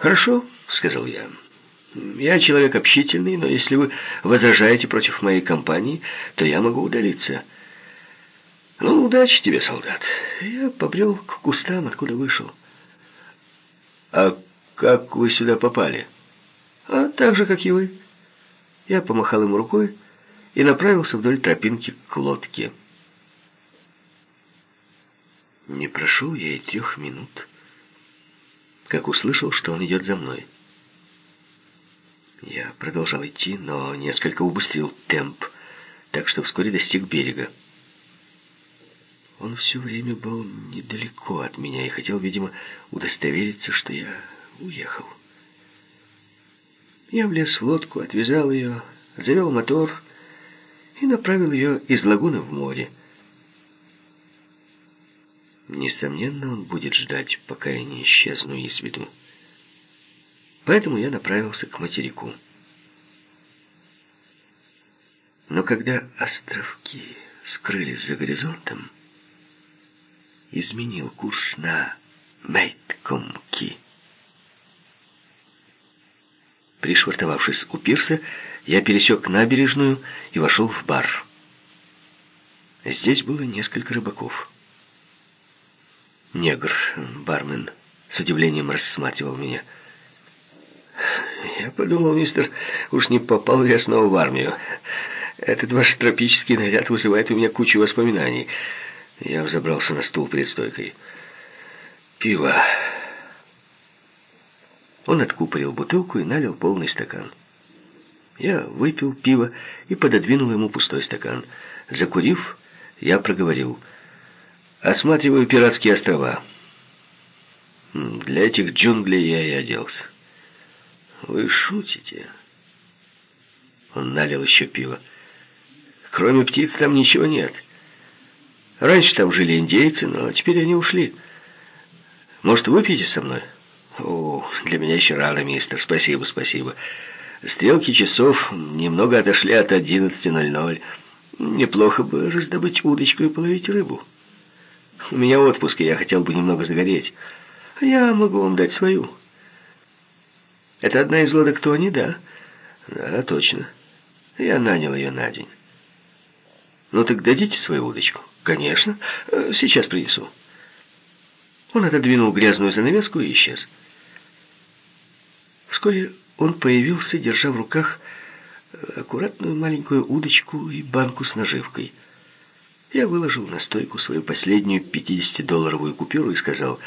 «Хорошо», — сказал я. «Я человек общительный, но если вы возражаете против моей компании, то я могу удалиться». «Ну, удачи тебе, солдат». Я побрел к кустам, откуда вышел. «А как вы сюда попали?» «А так же, как и вы». Я помахал ему рукой и направился вдоль тропинки к лодке. Не прошел я и трех минут, как услышал, что он идет за мной. Я продолжал идти, но несколько убыстрил темп, так что вскоре достиг берега. Он все время был недалеко от меня и хотел, видимо, удостовериться, что я уехал. Я влез в лодку, отвязал ее, завел мотор и направил ее из лагуны в море. Несомненно, он будет ждать, пока я не исчезну из виду. Поэтому я направился к материку. Но когда островки скрылись за горизонтом, изменил курс на Мейткомки. Пришвартовавшись у пирса, я пересек набережную и вошел в бар. Здесь было несколько рыбаков. Негр, бармен, с удивлением рассматривал меня. Я подумал, мистер, уж не попал ли я снова в армию. Этот ваш тропический наряд вызывает у меня кучу воспоминаний. Я взобрался на стул перед стойкой. Пиво. Он откупорил бутылку и налил полный стакан. Я выпил пиво и пододвинул ему пустой стакан. Закурив, я проговорил — Осматриваю пиратские острова. Для этих джунглей я и оделся. Вы шутите? Он налил еще пиво. Кроме птиц там ничего нет. Раньше там жили индейцы, но теперь они ушли. Может, выпьете со мной? О, для меня еще рано, мистер. Спасибо, спасибо. Стрелки часов немного отошли от 11.00. Неплохо бы раздобыть удочку и половить рыбу. У меня отпуск, и я хотел бы немного загореть. Я могу вам дать свою. Это одна из лодок Тони, да? Да, точно. Я нанял ее на день. Ну так дадите свою удочку? Конечно. Э, сейчас принесу. Он отодвинул грязную занавеску и исчез. Вскоре он появился, держа в руках аккуратную маленькую удочку и банку с наживкой — я выложил на стойку свою последнюю 50-долларовую купюру и сказал,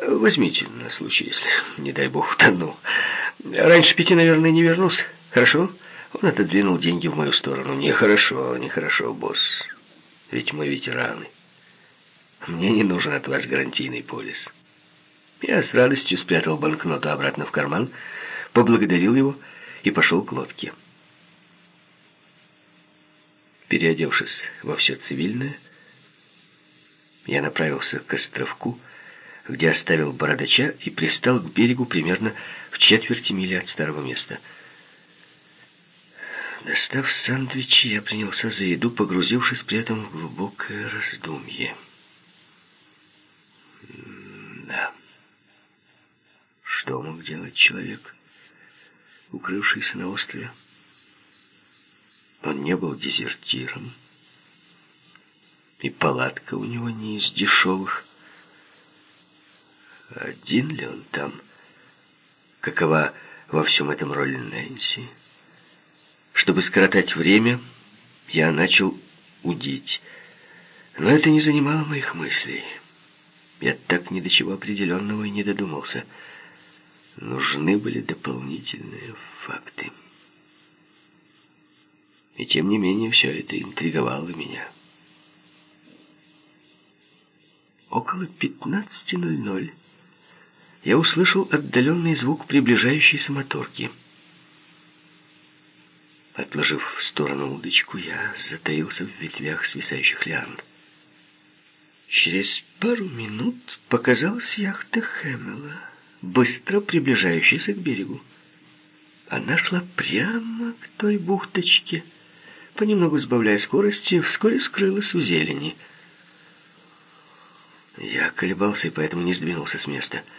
возьмите на случай, если, не дай бог, утону. Раньше пяти, наверное, не вернусь. Хорошо? Он отодвинул деньги в мою сторону. Нехорошо, нехорошо, босс. Ведь мы ветераны. Мне не нужен от вас гарантийный полис. Я с радостью спрятал банкноту обратно в карман, поблагодарил его и пошел к лодке. Переодевшись во все цивильное, я направился к островку, где оставил бородача и пристал к берегу примерно в четверти мили от старого места. Достав сэндвичи, я принялся за еду, погрузившись при этом в глубокое раздумье. Да. Что мог делать человек, укрывшийся на острове? Он не был дезертиром. И палатка у него не из дешевых. Один ли он там? Какова во всем этом роль Нэнси? Чтобы скоротать время, я начал удить. Но это не занимало моих мыслей. Я так ни до чего определенного и не додумался. Нужны были дополнительные факты. И тем не менее все это интриговало меня. Около 15.00 я услышал отдаленный звук приближающейся моторки. Отложив в сторону удочку, я затаился в ветвях свисающих лиан. Через пару минут показалась яхта Хэмела, быстро приближающаяся к берегу. Она шла прямо к той бухточке, понемногу сбавляя скорости, вскоре скрылась в зелени. Я колебался и поэтому не сдвинулся с места —